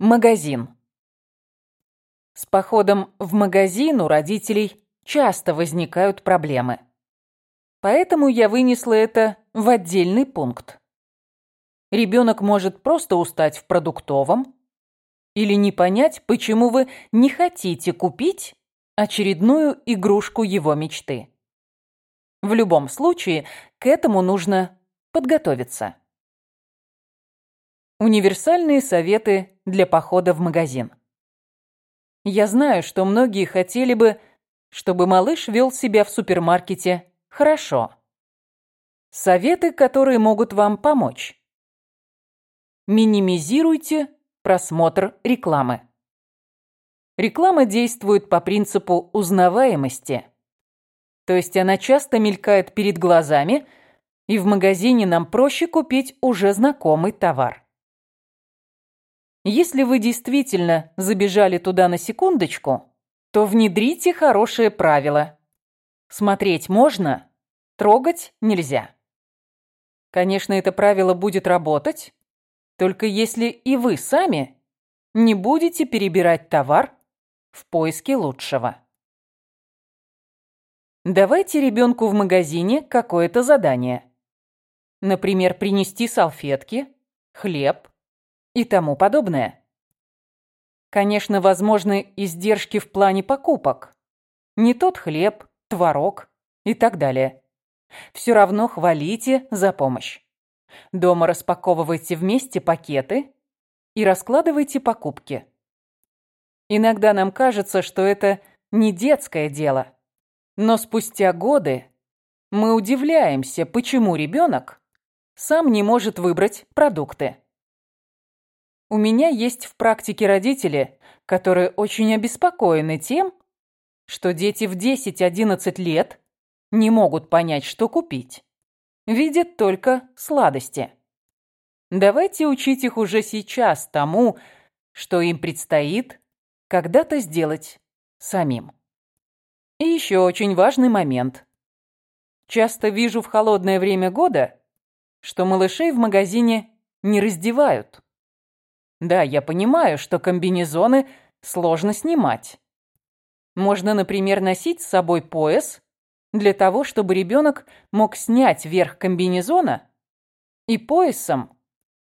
Магазин. С походом в магазин у родителей часто возникают проблемы. Поэтому я вынесла это в отдельный пункт. Ребенок может просто устать в продуктовом или не понять, почему вы не хотите купить очередную игрушку его мечты. В любом случае, к этому нужно подготовиться. Универсальные советы для похода в магазин. Я знаю, что многие хотели бы, чтобы малыш вел себя в супермаркете хорошо. Советы, которые могут вам помочь. Минимизируйте просмотр рекламы. Реклама действует по принципу узнаваемости. То есть она часто мелькает перед глазами, и в магазине нам проще купить уже знакомый товар. Если вы действительно забежали туда на секундочку, то внедрите хорошее правило. Смотреть можно, трогать нельзя. Конечно, это правило будет работать, только если и вы сами не будете перебирать товар в поиске лучшего. Давайте ребенку в магазине какое-то задание. Например, принести салфетки, хлеб, и тому подобное. Конечно, возможны издержки в плане покупок. Не тот хлеб, творог и так далее. Все равно хвалите за помощь. Дома распаковывайте вместе пакеты и раскладывайте покупки. Иногда нам кажется, что это не детское дело. Но спустя годы мы удивляемся, почему ребенок сам не может выбрать продукты. У меня есть в практике родители, которые очень обеспокоены тем, что дети в 10-11 лет не могут понять, что купить. Видят только сладости. Давайте учить их уже сейчас тому, что им предстоит когда-то сделать самим. И еще очень важный момент. Часто вижу в холодное время года, что малышей в магазине не раздевают. Да, я понимаю, что комбинезоны сложно снимать. Можно, например, носить с собой пояс для того, чтобы ребенок мог снять верх комбинезона и поясом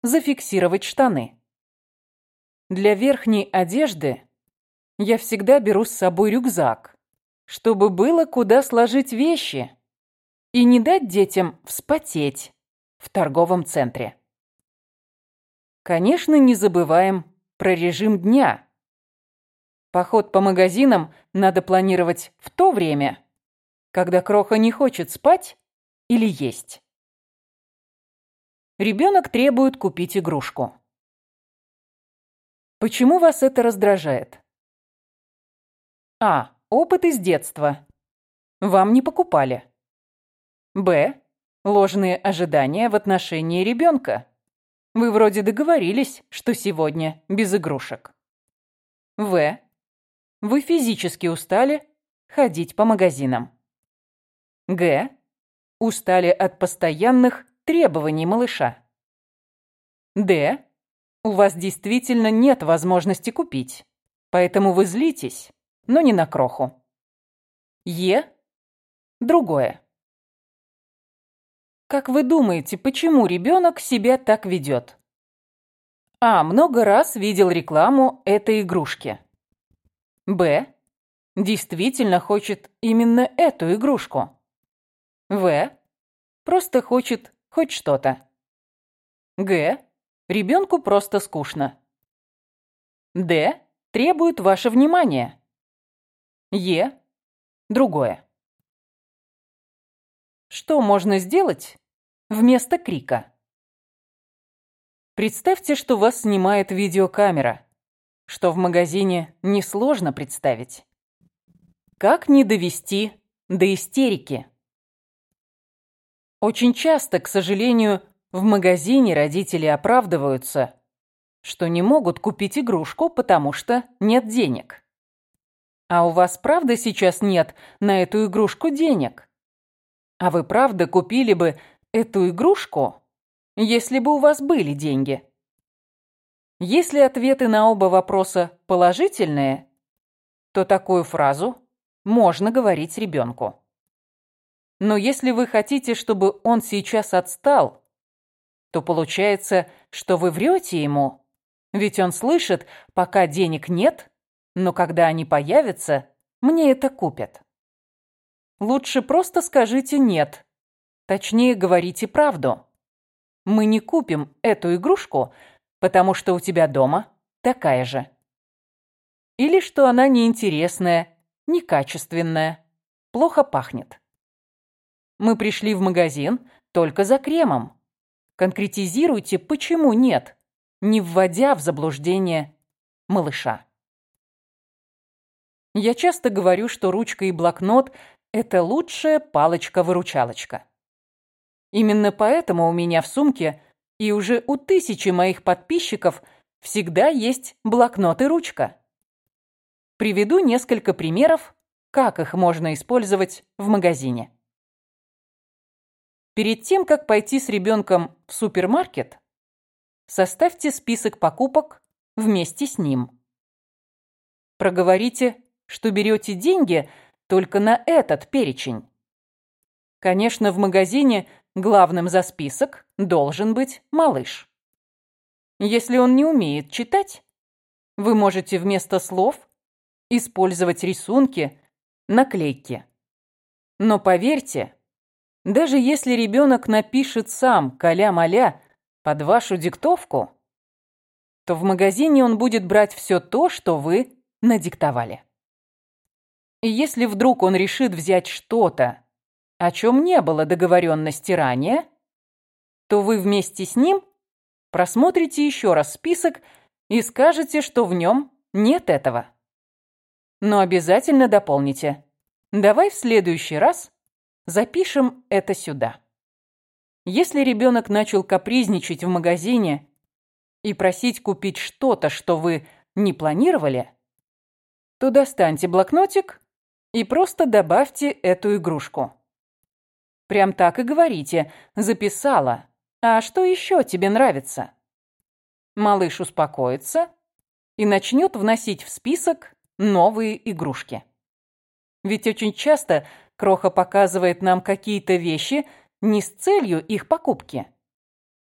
зафиксировать штаны. Для верхней одежды я всегда беру с собой рюкзак, чтобы было куда сложить вещи и не дать детям вспотеть в торговом центре. Конечно, не забываем про режим дня. Поход по магазинам надо планировать в то время, когда Кроха не хочет спать или есть. Ребенок требует купить игрушку. Почему вас это раздражает? А. Опыт из детства. Вам не покупали. Б. Ложные ожидания в отношении ребенка. Вы вроде договорились, что сегодня без игрушек. В. Вы физически устали ходить по магазинам. Г. Устали от постоянных требований малыша. Д. У вас действительно нет возможности купить, поэтому вы злитесь, но не на кроху. Е. Другое. Как вы думаете, почему ребенок себя так ведет? А. Много раз видел рекламу этой игрушки. Б. Действительно хочет именно эту игрушку. В. Просто хочет хоть что-то. Г. Ребенку просто скучно. Д. Требует ваше внимание. Е. Другое. Что можно сделать вместо крика? Представьте, что вас снимает видеокамера, что в магазине несложно представить. Как не довести до истерики? Очень часто, к сожалению, в магазине родители оправдываются, что не могут купить игрушку, потому что нет денег. А у вас правда сейчас нет на эту игрушку денег? А вы правда купили бы эту игрушку, если бы у вас были деньги? Если ответы на оба вопроса положительные, то такую фразу можно говорить ребенку. Но если вы хотите, чтобы он сейчас отстал, то получается, что вы врете ему, ведь он слышит, пока денег нет, но когда они появятся, мне это купят. Лучше просто скажите «нет». Точнее, говорите правду. Мы не купим эту игрушку, потому что у тебя дома такая же. Или что она неинтересная, некачественная, плохо пахнет. Мы пришли в магазин только за кремом. Конкретизируйте, почему нет не вводя в заблуждение малыша. Я часто говорю, что ручка и блокнот – это лучшая палочка-выручалочка. Именно поэтому у меня в сумке и уже у тысячи моих подписчиков всегда есть блокнот и ручка. Приведу несколько примеров, как их можно использовать в магазине. Перед тем, как пойти с ребенком в супермаркет, Составьте список покупок вместе с ним. Проговорите, что берете деньги только на этот перечень. Конечно, в магазине главным за список должен быть малыш. Если он не умеет читать, вы можете вместо слов использовать рисунки, наклейки. Но поверьте, даже если ребенок напишет сам «каля-маля», под вашу диктовку, то в магазине он будет брать все то, что вы надиктовали. И если вдруг он решит взять что-то, о чем не было договоренности ранее, то вы вместе с ним просмотрите еще раз список и скажете, что в нем нет этого. Но обязательно дополните. Давай в следующий раз запишем это сюда. Если ребенок начал капризничать в магазине и просить купить что-то, что вы не планировали, то достаньте блокнотик и просто добавьте эту игрушку. Прям так и говорите «записала». А что еще тебе нравится? Малыш успокоится и начнет вносить в список новые игрушки. Ведь очень часто Кроха показывает нам какие-то вещи, не с целью их покупки.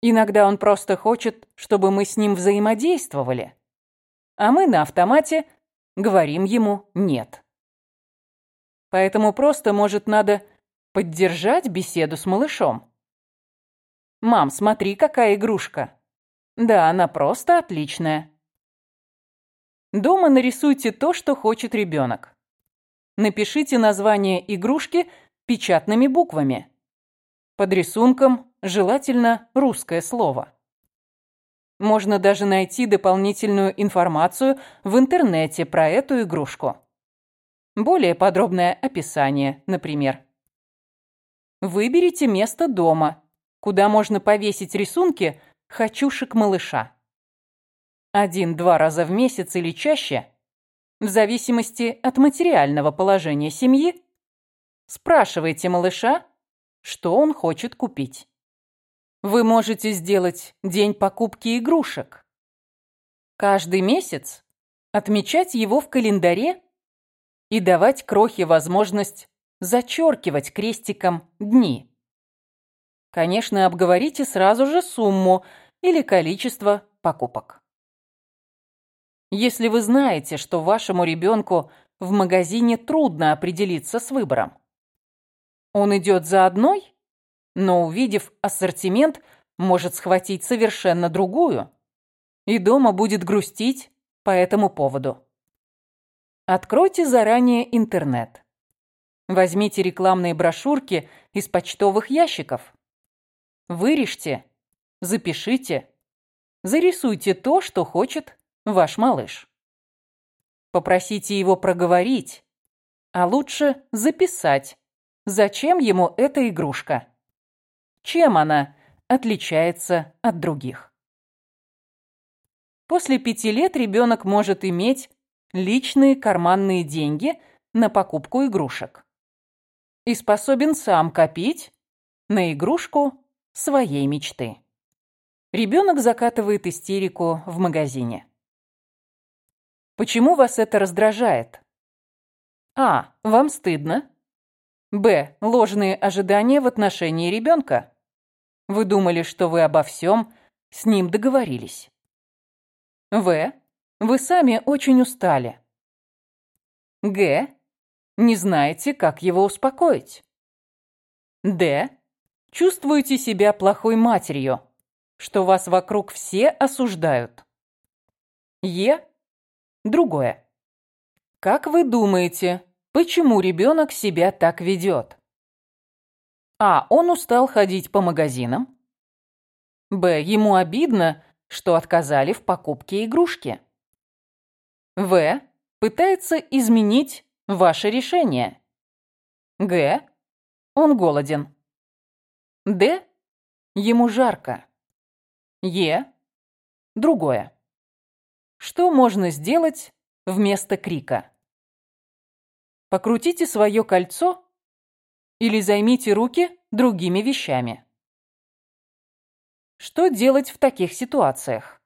Иногда он просто хочет, чтобы мы с ним взаимодействовали. А мы на автомате говорим ему «нет». Поэтому просто, может, надо поддержать беседу с малышом. «Мам, смотри, какая игрушка!» «Да, она просто отличная». Дома нарисуйте то, что хочет ребенок. Напишите название игрушки печатными буквами. Под рисунком желательно русское слово. Можно даже найти дополнительную информацию в интернете про эту игрушку. Более подробное описание, например. Выберите место дома, куда можно повесить рисунки «Хочушек малыша». Один-два раза в месяц или чаще, в зависимости от материального положения семьи, спрашивайте малыша, что он хочет купить. Вы можете сделать день покупки игрушек. Каждый месяц отмечать его в календаре и давать крохе возможность зачеркивать крестиком дни. Конечно, обговорите сразу же сумму или количество покупок. Если вы знаете, что вашему ребенку в магазине трудно определиться с выбором, он идет за одной, но, увидев ассортимент, может схватить совершенно другую и дома будет грустить по этому поводу. Откройте заранее интернет. Возьмите рекламные брошюрки из почтовых ящиков. Вырежьте, запишите, зарисуйте то, что хочет ваш малыш. Попросите его проговорить, а лучше записать Зачем ему эта игрушка? Чем она отличается от других? После пяти лет ребенок может иметь личные карманные деньги на покупку игрушек и способен сам копить на игрушку своей мечты. Ребенок закатывает истерику в магазине. Почему вас это раздражает? А. Вам стыдно. Б. Ложные ожидания в отношении ребенка. Вы думали, что вы обо всем с ним договорились. В. Вы сами очень устали. Г. Не знаете, как его успокоить. Д. Чувствуете себя плохой матерью, что вас вокруг все осуждают. Е. Другое. Как вы думаете, почему ребенок себя так ведет? А. Он устал ходить по магазинам. Б. Ему обидно, что отказали в покупке игрушки. В. Пытается изменить ваше решение. Г. Он голоден. Д. Ему жарко. Е. Другое. Что можно сделать вместо крика? Покрутите свое кольцо или займите руки другими вещами. Что делать в таких ситуациях?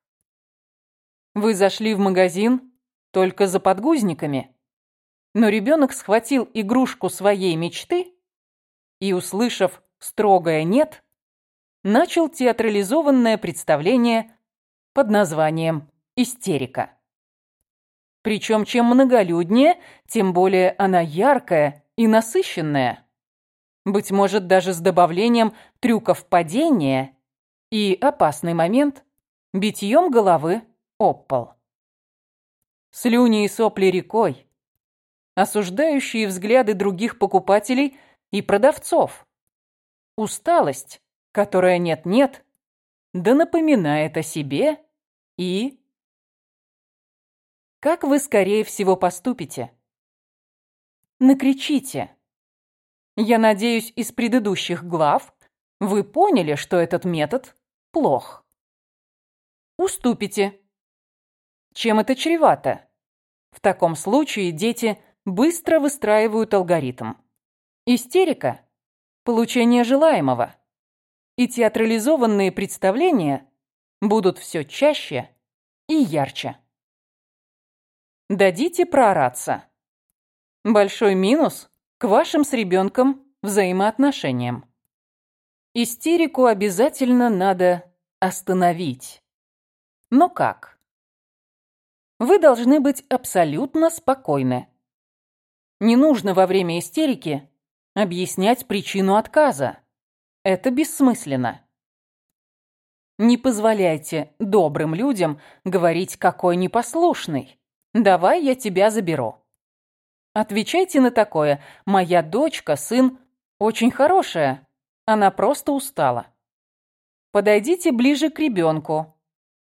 Вы зашли в магазин только за подгузниками, но ребенок схватил игрушку своей мечты и, услышав строгое «нет», начал театрализованное представление под названием «Истерика». Причем чем многолюднее, тем более она яркая и насыщенная. Быть может, даже с добавлением трюков падения и опасный момент – битьем головы об пол. Слюни и сопли рекой, осуждающие взгляды других покупателей и продавцов, усталость, которая нет-нет, да напоминает о себе и... Как вы, скорее всего, поступите? Накричите. Я надеюсь, из предыдущих глав вы поняли, что этот метод плох. Уступите. Чем это чревато? В таком случае дети быстро выстраивают алгоритм. Истерика – получение желаемого. И театрализованные представления будут все чаще и ярче. Дадите проораться. Большой минус к вашим с ребенком взаимоотношениям. Истерику обязательно надо остановить. Но как? Вы должны быть абсолютно спокойны. Не нужно во время истерики объяснять причину отказа. Это бессмысленно. Не позволяйте добрым людям говорить, какой непослушный. Давай я тебя заберу. Отвечайте на такое. Моя дочка, сын, очень хорошая. Она просто устала. Подойдите ближе к ребенку.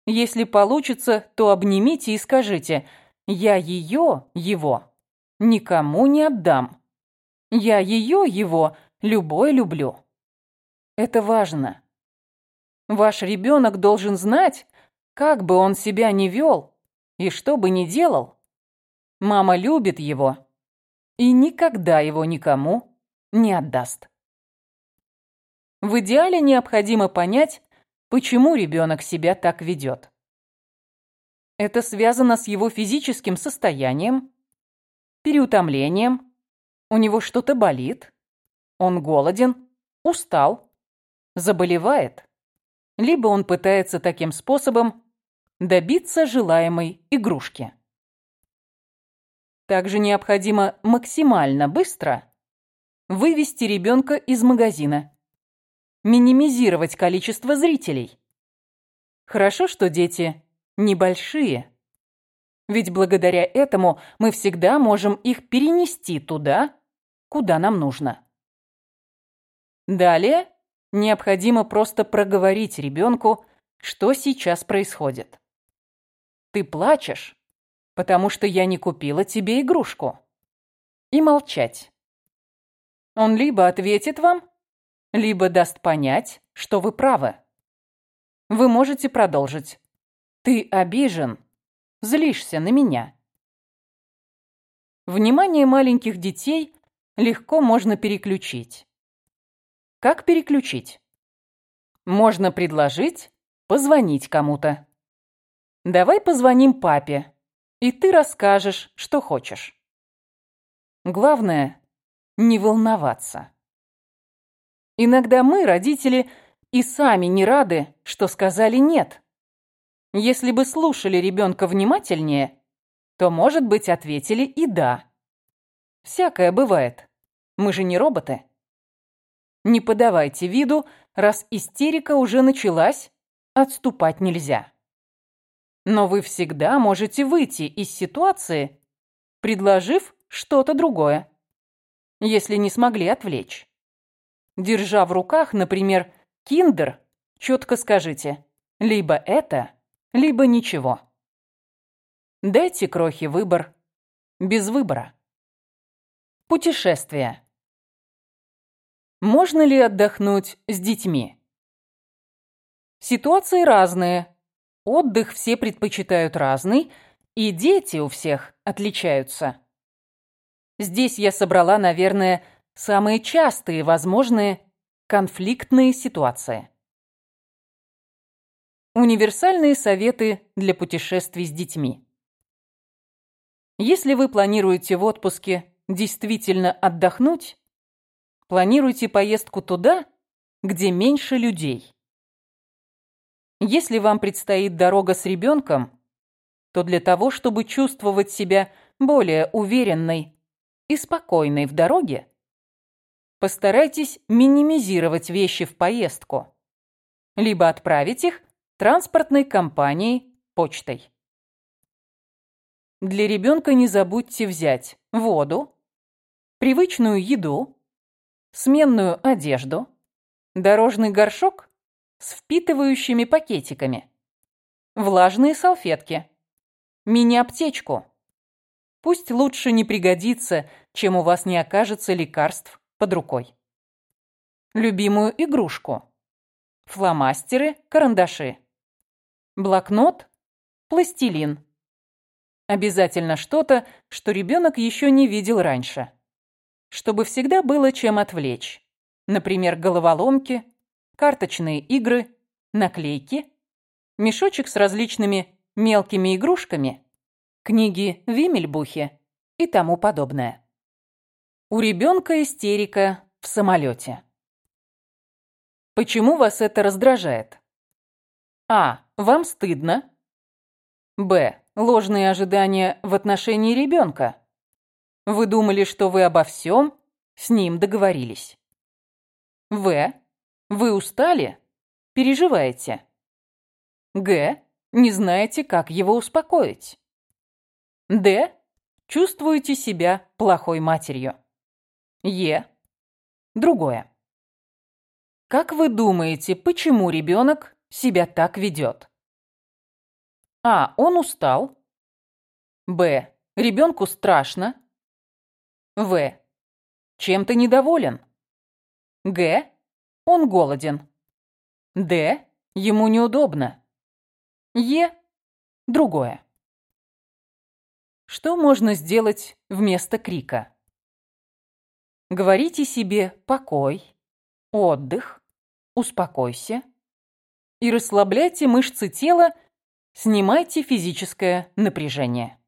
Если получится, то обнимите и скажите «Я ее, его, никому не отдам. Я ее, его, любой люблю». Это важно. Ваш ребенок должен знать, как бы он себя ни вел и что бы ни делал. Мама любит его и никогда его никому не отдаст. В идеале необходимо понять, почему ребенок себя так ведет. Это связано с его физическим состоянием, переутомлением, у него что-то болит, он голоден, устал, заболевает, либо он пытается таким способом добиться желаемой игрушки. Также необходимо максимально быстро вывести ребенка из магазина минимизировать количество зрителей. Хорошо, что дети небольшие. Ведь благодаря этому мы всегда можем их перенести туда, куда нам нужно. Далее необходимо просто проговорить ребенку, что сейчас происходит. Ты плачешь, потому что я не купила тебе игрушку. И молчать. Он либо ответит вам, либо даст понять, что вы правы. Вы можете продолжить. Ты обижен, злишься на меня. Внимание маленьких детей легко можно переключить. Как переключить? Можно предложить позвонить кому-то. Давай позвоним папе, и ты расскажешь, что хочешь. Главное – не волноваться. Иногда мы, родители, и сами не рады, что сказали «нет». Если бы слушали ребенка внимательнее, то, может быть, ответили и «да». Всякое бывает. Мы же не роботы. Не подавайте виду, раз истерика уже началась, отступать нельзя. Но вы всегда можете выйти из ситуации, предложив что-то другое, если не смогли отвлечь. Держа в руках, например, киндер, четко скажите «либо это, либо ничего». Дайте крохи выбор без выбора. Путешествие. Можно ли отдохнуть с детьми? Ситуации разные. Отдых все предпочитают разный, и дети у всех отличаются. Здесь я собрала, наверное, самые частые возможные конфликтные ситуации. Универсальные советы для путешествий с детьми. Если вы планируете в отпуске действительно отдохнуть, планируйте поездку туда, где меньше людей. Если вам предстоит дорога с ребенком, то для того, чтобы чувствовать себя более уверенной и спокойной в дороге, постарайтесь минимизировать вещи в поездку, либо отправить их транспортной компанией почтой. Для ребенка не забудьте взять воду, привычную еду, сменную одежду, дорожный горшок с впитывающими пакетиками, влажные салфетки, мини-аптечку. Пусть лучше не пригодится, чем у вас не окажется лекарств под рукой. Любимую игрушку. Фломастеры, карандаши. Блокнот, пластилин. Обязательно что-то, что ребенок еще не видел раньше. Чтобы всегда было чем отвлечь. Например, головоломки, карточные игры, наклейки, мешочек с различными мелкими игрушками, книги Вимельбухе и тому подобное. У ребенка истерика в самолете. Почему вас это раздражает? А. Вам стыдно. Б. Ложные ожидания в отношении ребенка. Вы думали, что вы обо всем с ним договорились. В. Вы устали? Переживаете? Г. Не знаете, как его успокоить? Д. Чувствуете себя плохой матерью? Е. Другое. Как вы думаете, почему ребенок себя так ведет? А. Он устал. Б. Ребенку страшно. В. Чем-то недоволен. Г. Он голоден. Д. Ему неудобно. Е. Другое. Что можно сделать вместо крика? Говорите себе «покой», «отдых», «успокойся» и расслабляйте мышцы тела, снимайте физическое напряжение.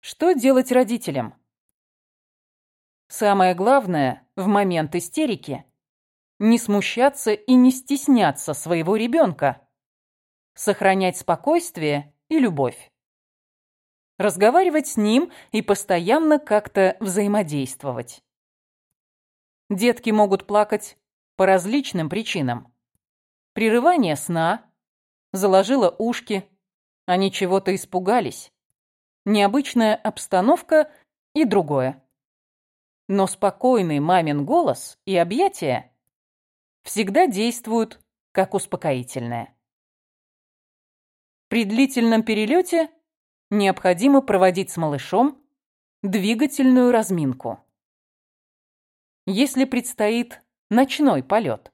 Что делать родителям? Самое главное в момент истерики не смущаться и не стесняться своего ребенка, сохранять спокойствие и любовь. Разговаривать с ним и постоянно как-то взаимодействовать. Детки могут плакать по различным причинам. Прерывание сна, заложило ушки, они чего-то испугались, необычная обстановка и другое. Но спокойный мамин голос и объятия всегда действуют как успокоительное. При длительном перелете необходимо проводить с малышом двигательную разминку. Если предстоит ночной полет.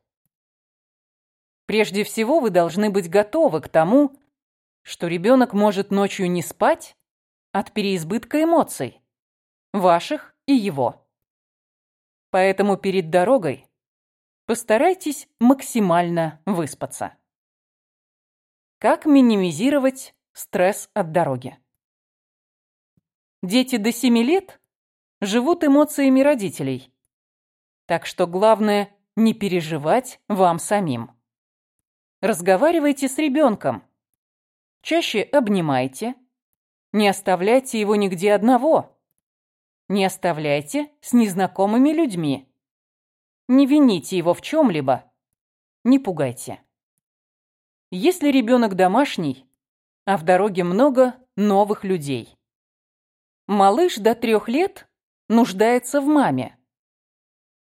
Прежде всего вы должны быть готовы к тому, что ребенок может ночью не спать от переизбытка эмоций, ваших и его. Поэтому перед дорогой Постарайтесь максимально выспаться. Как минимизировать стресс от дороги? Дети до 7 лет живут эмоциями родителей. Так что главное не переживать вам самим. Разговаривайте с ребенком. Чаще обнимайте. Не оставляйте его нигде одного. Не оставляйте с незнакомыми людьми. Не вините его в чем-либо. Не пугайте. Если ребенок домашний, а в дороге много новых людей. Малыш до трех лет нуждается в маме.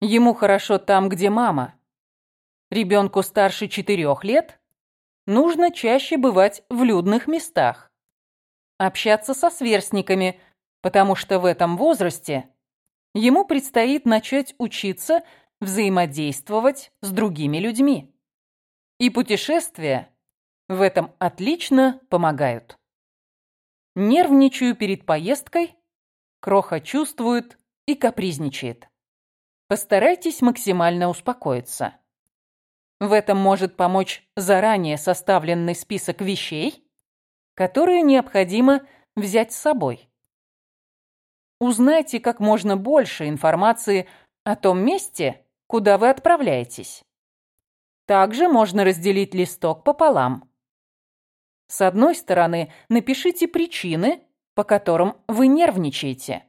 Ему хорошо там, где мама. Ребенку старше четырех лет нужно чаще бывать в людных местах. Общаться со сверстниками, потому что в этом возрасте ему предстоит начать учиться взаимодействовать с другими людьми. И путешествия в этом отлично помогают. Нервничаю перед поездкой, Кроха чувствует и капризничает. Постарайтесь максимально успокоиться. В этом может помочь заранее составленный список вещей, которые необходимо взять с собой. Узнайте как можно больше информации о том месте, куда вы отправляетесь. Также можно разделить листок пополам. С одной стороны, напишите причины, по которым вы нервничаете.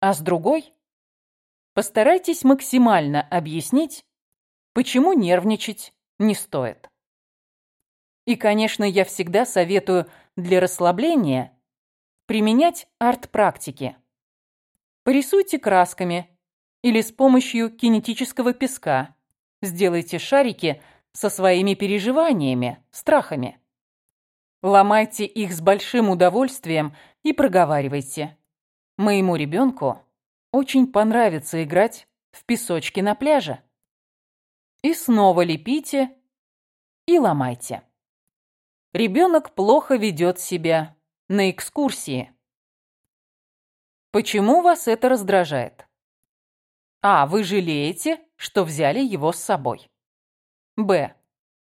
А с другой, постарайтесь максимально объяснить, почему нервничать не стоит. И, конечно, я всегда советую для расслабления применять арт-практики. Порисуйте красками или с помощью кинетического песка Сделайте шарики со своими переживаниями, страхами. Ломайте их с большим удовольствием и проговаривайте. Моему ребенку очень понравится играть в песочке на пляже. И снова лепите и ломайте. Ребенок плохо ведет себя на экскурсии. Почему вас это раздражает? А. Вы жалеете, что взяли его с собой. Б.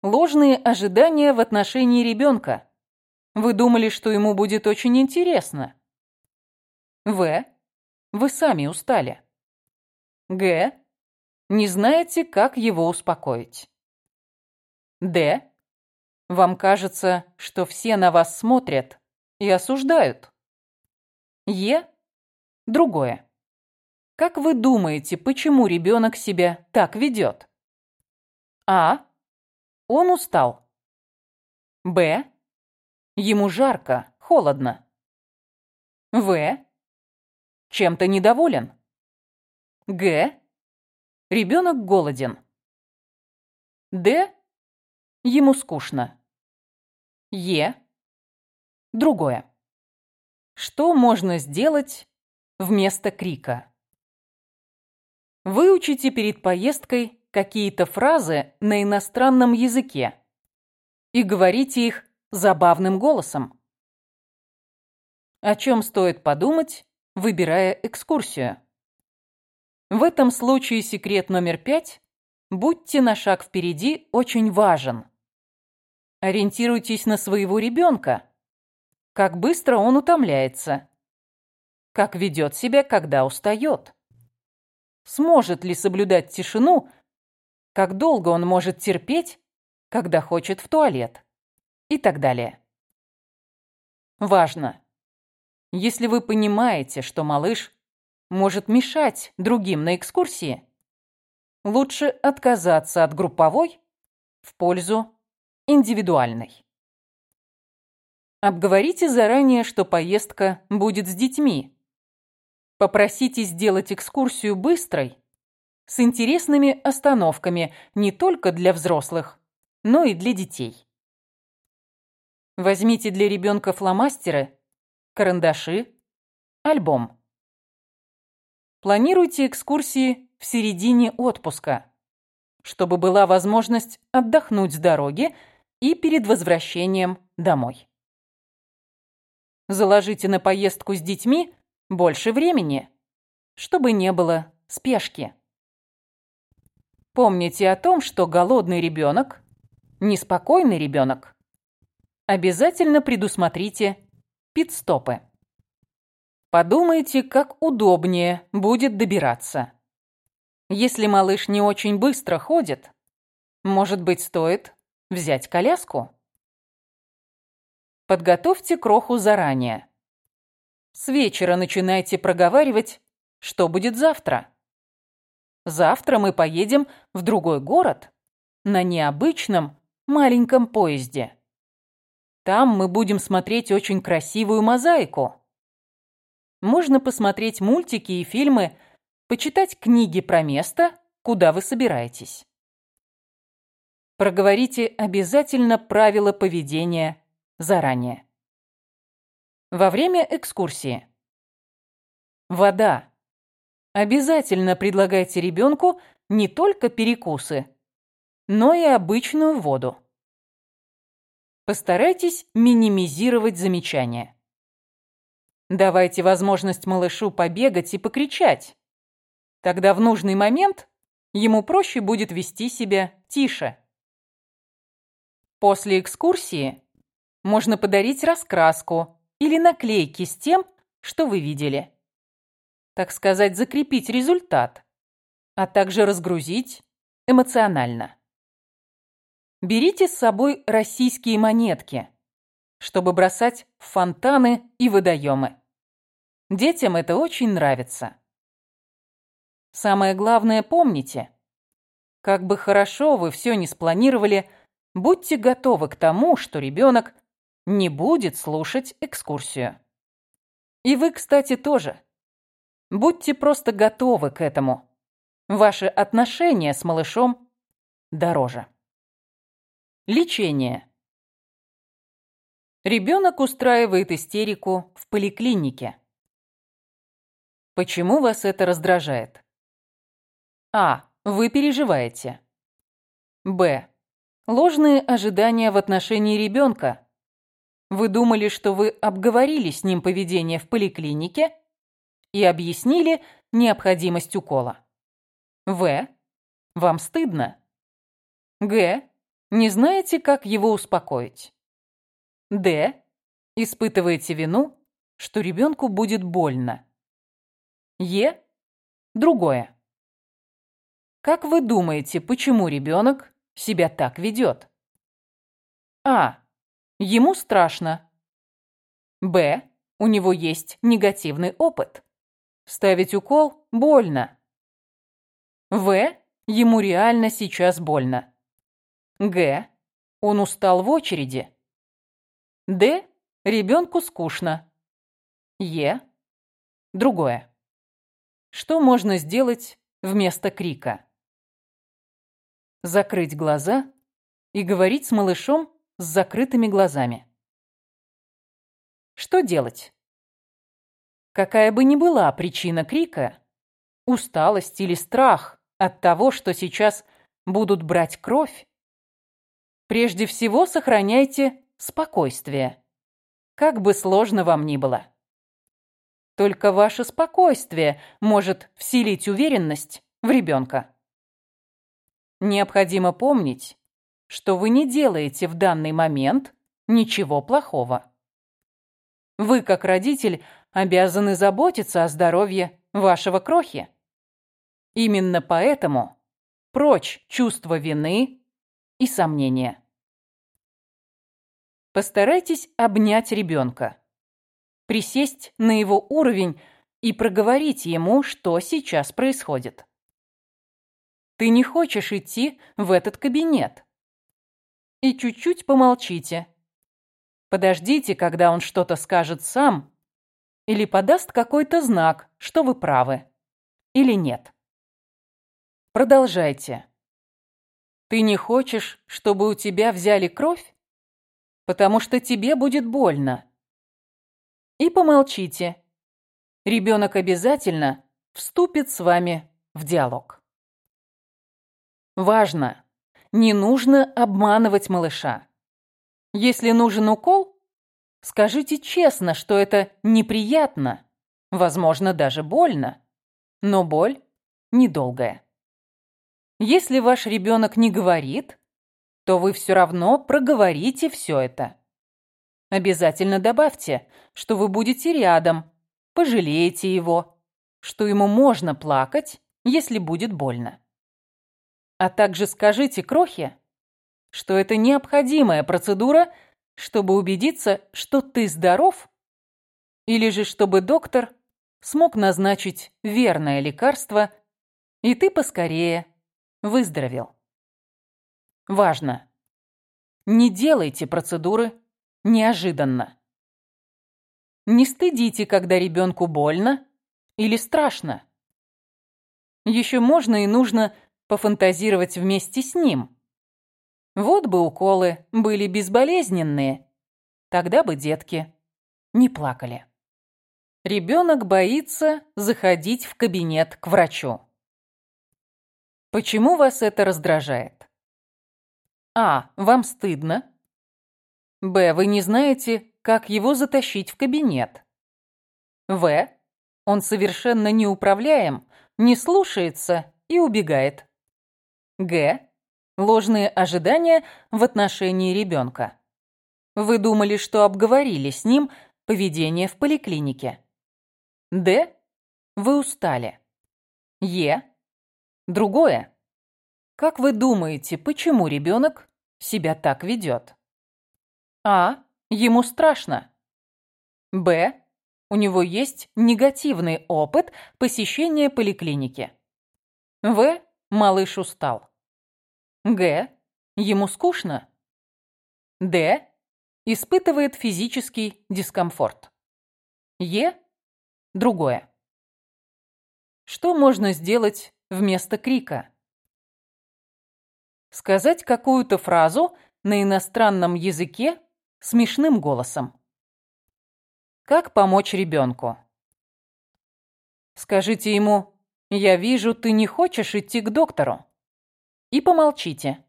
Ложные ожидания в отношении ребенка. Вы думали, что ему будет очень интересно. В. Вы сами устали. Г. Не знаете, как его успокоить. Д. Вам кажется, что все на вас смотрят и осуждают. Е. Другое. Как вы думаете, почему ребенок себя так ведет? А. Он устал. Б. Ему жарко, холодно. В. Чем-то недоволен. Г. Ребенок голоден. Д. Ему скучно. Е. Другое. Что можно сделать вместо крика? Выучите перед поездкой какие-то фразы на иностранном языке и говорите их забавным голосом. О чем стоит подумать, выбирая экскурсию? В этом случае секрет номер пять – будьте на шаг впереди очень важен. Ориентируйтесь на своего ребенка. Как быстро он утомляется. Как ведет себя, когда устает сможет ли соблюдать тишину, как долго он может терпеть, когда хочет в туалет и так далее. Важно. Если вы понимаете, что малыш может мешать другим на экскурсии, лучше отказаться от групповой в пользу индивидуальной. Обговорите заранее, что поездка будет с детьми, Попросите сделать экскурсию быстрой, с интересными остановками не только для взрослых, но и для детей. Возьмите для ребенка фломастеры, карандаши, альбом. Планируйте экскурсии в середине отпуска, чтобы была возможность отдохнуть с дороги и перед возвращением домой. Заложите на поездку с детьми больше времени, чтобы не было спешки. Помните о том, что голодный ребенок, неспокойный ребенок обязательно предусмотрите пит-стопы. Подумайте, как удобнее будет добираться. Если малыш не очень быстро ходит, может быть, стоит взять коляску? Подготовьте кроху заранее. С вечера начинайте проговаривать, что будет завтра. Завтра мы поедем в другой город на необычном маленьком поезде. Там мы будем смотреть очень красивую мозаику. Можно посмотреть мультики и фильмы, почитать книги про место, куда вы собираетесь. Проговорите обязательно правила поведения заранее. Во время экскурсии. Вода. Обязательно предлагайте ребенку не только перекусы, но и обычную воду. Постарайтесь минимизировать замечания. Давайте возможность малышу побегать и покричать. Тогда в нужный момент ему проще будет вести себя тише. После экскурсии можно подарить раскраску или наклейки с тем, что вы видели. Так сказать, закрепить результат, а также разгрузить эмоционально. Берите с собой российские монетки, чтобы бросать в фонтаны и водоемы. Детям это очень нравится. Самое главное помните, как бы хорошо вы все не спланировали, будьте готовы к тому, что ребенок не будет слушать экскурсию. И вы, кстати, тоже. Будьте просто готовы к этому. Ваши отношения с малышом дороже. Лечение. Ребенок устраивает истерику в поликлинике. Почему вас это раздражает? А. Вы переживаете. Б. Ложные ожидания в отношении ребенка. Вы думали, что вы обговорили с ним поведение в поликлинике и объяснили необходимость укола. В. Вам стыдно. Г. Не знаете, как его успокоить. Д. Испытываете вину, что ребенку будет больно. Е. Другое. Как вы думаете, почему ребенок себя так ведет? А. Ему страшно. Б. У него есть негативный опыт. Ставить укол больно. В. Ему реально сейчас больно. Г. Он устал в очереди. Д. Ребенку скучно. Е. Другое. Что можно сделать вместо крика? Закрыть глаза и говорить с малышом с закрытыми глазами. Что делать? Какая бы ни была причина крика, усталость или страх от того, что сейчас будут брать кровь, прежде всего сохраняйте спокойствие, как бы сложно вам ни было. Только ваше спокойствие может вселить уверенность в ребенка. Необходимо помнить, что вы не делаете в данный момент ничего плохого. Вы, как родитель, обязаны заботиться о здоровье вашего крохи. Именно поэтому прочь чувство вины и сомнения. Постарайтесь обнять ребенка присесть на его уровень и проговорить ему, что сейчас происходит. Ты не хочешь идти в этот кабинет. И чуть-чуть помолчите. Подождите, когда он что-то скажет сам или подаст какой-то знак, что вы правы или нет. Продолжайте. Ты не хочешь, чтобы у тебя взяли кровь? Потому что тебе будет больно и помолчите. Ребенок обязательно вступит с вами в диалог. Важно! Не нужно обманывать малыша. Если нужен укол, скажите честно, что это неприятно, возможно, даже больно, но боль недолгая. Если ваш ребенок не говорит, то вы все равно проговорите все это. обязательно добавьте, что вы будете рядом, пожалеете его, что ему можно плакать, если будет больно. А также скажите Крохе, что это необходимая процедура, чтобы убедиться, что ты здоров, или же чтобы доктор смог назначить верное лекарство, и ты поскорее выздоровел. Важно! Не делайте процедуры неожиданно. Не стыдите, когда ребенку больно или страшно. Еще можно и нужно пофантазировать вместе с ним. Вот бы уколы были безболезненные, тогда бы детки не плакали. Ребенок боится заходить в кабинет к врачу. Почему вас это раздражает? А. Вам стыдно. Б. Вы не знаете, как его затащить в кабинет. В. Он совершенно неуправляем, не слушается и убегает. Г. Ложные ожидания в отношении ребенка. Вы думали, что обговорили с ним поведение в поликлинике. Д. Вы устали. Е. Другое. Как вы думаете, почему ребенок себя так ведет? А. Ему страшно. Б. У него есть негативный опыт посещения поликлиники. В. Малыш устал. Г. Ему скучно. Д. Испытывает физический дискомфорт. Е другое. Что можно сделать вместо крика? Сказать какую-то фразу на иностранном языке смешным голосом. Как помочь ребенку? Скажите ему «Я вижу, ты не хочешь идти к доктору» и помолчите.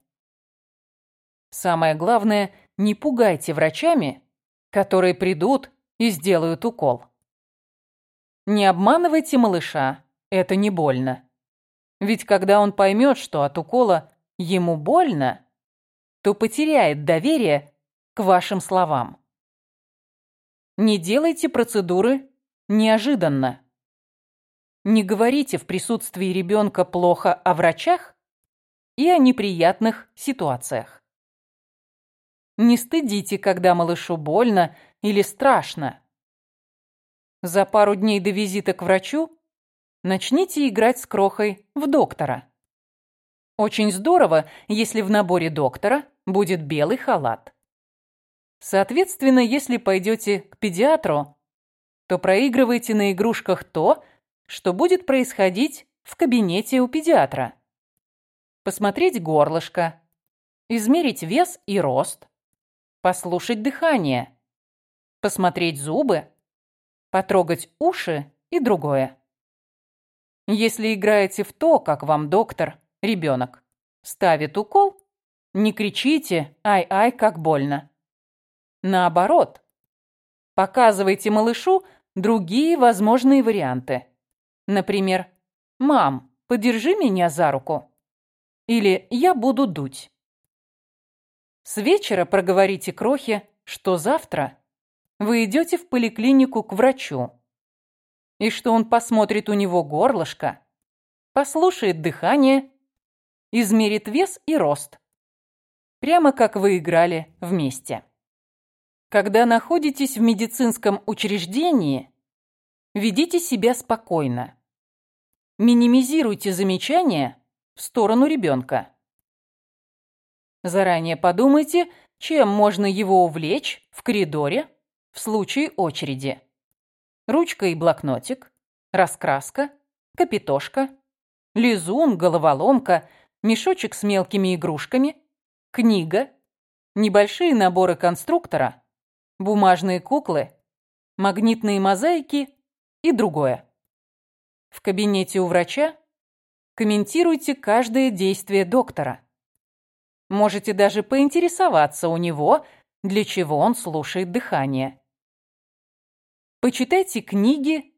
Самое главное, не пугайте врачами, которые придут и сделают укол. Не обманывайте малыша, это не больно. Ведь когда он поймет, что от укола ему больно, то потеряет доверие к вашим словам. Не делайте процедуры неожиданно. Не говорите в присутствии ребенка плохо о врачах и о неприятных ситуациях. Не стыдите, когда малышу больно или страшно. За пару дней до визита к врачу начните играть с крохой в доктора. Очень здорово, если в наборе доктора будет белый халат. Соответственно, если пойдете к педиатру, то проигрывайте на игрушках то, что будет происходить в кабинете у педиатра. Посмотреть горлышко, измерить вес и рост, послушать дыхание, посмотреть зубы, потрогать уши и другое. Если играете в то, как вам доктор, ребенок, ставит укол, не кричите «ай-ай, как больно». Наоборот, показывайте малышу другие возможные варианты. Например, «Мам, подержи меня за руку» или «Я буду дуть». С вечера проговорите Крохе, что завтра вы идете в поликлинику к врачу, и что он посмотрит у него горлышко, послушает дыхание, измерит вес и рост, прямо как вы играли вместе. Когда находитесь в медицинском учреждении, ведите себя спокойно. Минимизируйте замечания в сторону ребенка. Заранее подумайте, чем можно его увлечь в коридоре в случае очереди. Ручка и блокнотик, раскраска, капитошка, лизун, головоломка, мешочек с мелкими игрушками, книга, небольшие наборы конструктора, бумажные куклы, магнитные мозаики и другое. В кабинете у врача комментируйте каждое действие доктора. Можете даже поинтересоваться у него, для чего он слушает дыхание. Почитайте книги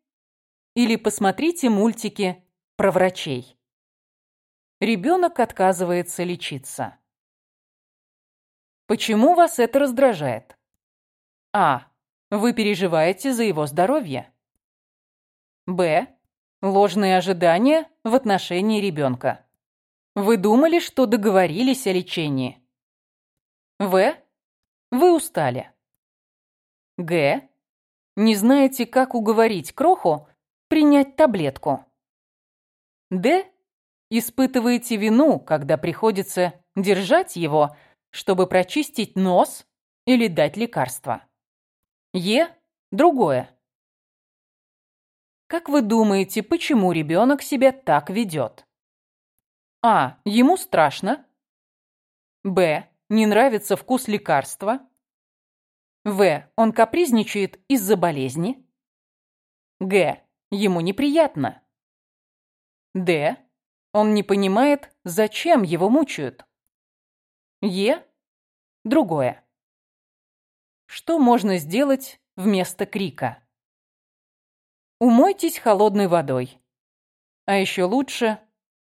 или посмотрите мультики про врачей. Ребенок отказывается лечиться. Почему вас это раздражает? А. Вы переживаете за его здоровье. Б. Ложные ожидания в отношении ребенка. Вы думали, что договорились о лечении. В. Вы устали. Г. Не знаете, как уговорить кроху принять таблетку. Д. Испытываете вину, когда приходится держать его, чтобы прочистить нос или дать лекарство. Е. Другое. Как вы думаете, почему ребенок себя так ведет? А. Ему страшно. Б. Не нравится вкус лекарства. В. Он капризничает из-за болезни. Г. Ему неприятно. Д. Он не понимает, зачем его мучают. Е. Другое. Что можно сделать вместо крика? Умойтесь холодной водой. А еще лучше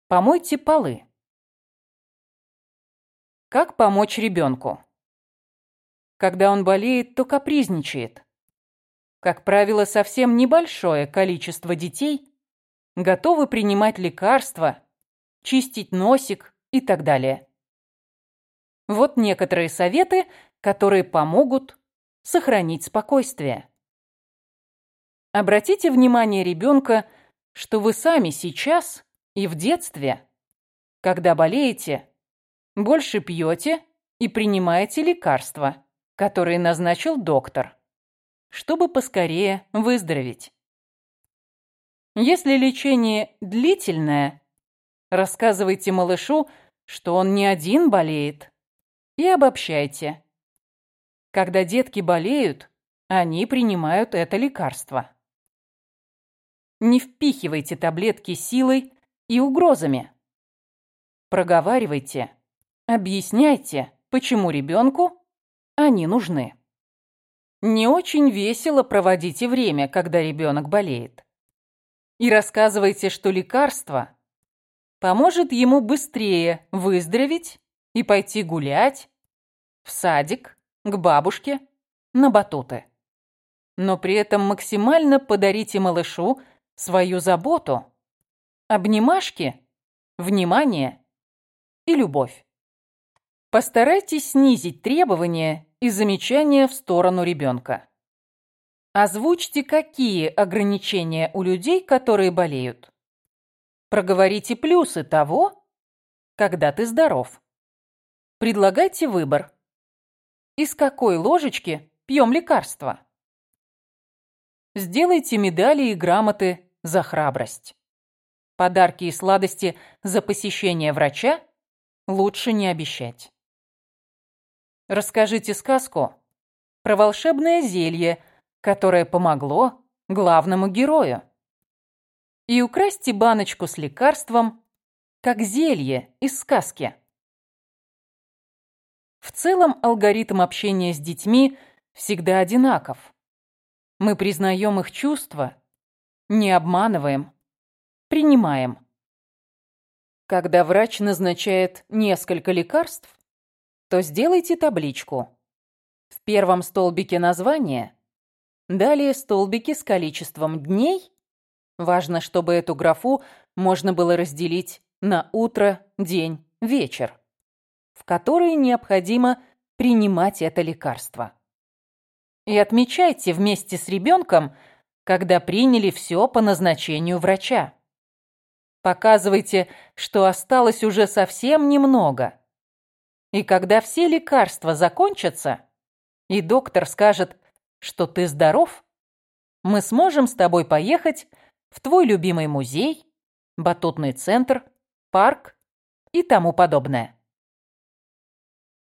помойте полы. Как помочь ребенку? Когда он болеет, то капризничает. Как правило, совсем небольшое количество детей готовы принимать лекарства, чистить носик и так далее. Вот некоторые советы, которые помогут сохранить спокойствие. Обратите внимание ребенка, что вы сами сейчас и в детстве, когда болеете, больше пьете и принимаете лекарства, которые назначил доктор чтобы поскорее выздороветь. Если лечение длительное, рассказывайте малышу, что он не один болеет, и обобщайте. Когда детки болеют, они принимают это лекарство. Не впихивайте таблетки силой и угрозами. Проговаривайте, объясняйте, почему ребенку они нужны. Не очень весело проводите время, когда ребенок болеет. И рассказывайте, что лекарство поможет ему быстрее выздороветь и пойти гулять, в садик, к бабушке, на батуты. Но при этом максимально подарите малышу свою заботу, обнимашки, внимание и любовь. Постарайтесь снизить требования и замечания в сторону ребенка. Озвучьте, какие ограничения у людей, которые болеют. Проговорите плюсы того, когда ты здоров. Предлагайте выбор. Из какой ложечки пьем лекарства? Сделайте медали и грамоты за храбрость. Подарки и сладости за посещение врача лучше не обещать. Расскажите сказку про волшебное зелье, которое помогло главному герою. И украсьте баночку с лекарством, как зелье из сказки. В целом алгоритм общения с детьми всегда одинаков. Мы признаем их чувства, не обманываем, принимаем. Когда врач назначает несколько лекарств, то сделайте табличку. В первом столбике название, далее столбики с количеством дней. Важно, чтобы эту графу можно было разделить на утро, день, вечер, в которые необходимо принимать это лекарство. И отмечайте вместе с ребенком, когда приняли все по назначению врача. Показывайте, что осталось уже совсем немного – и когда все лекарства закончатся, и доктор скажет, что ты здоров, мы сможем с тобой поехать в твой любимый музей, батутный центр, парк и тому подобное.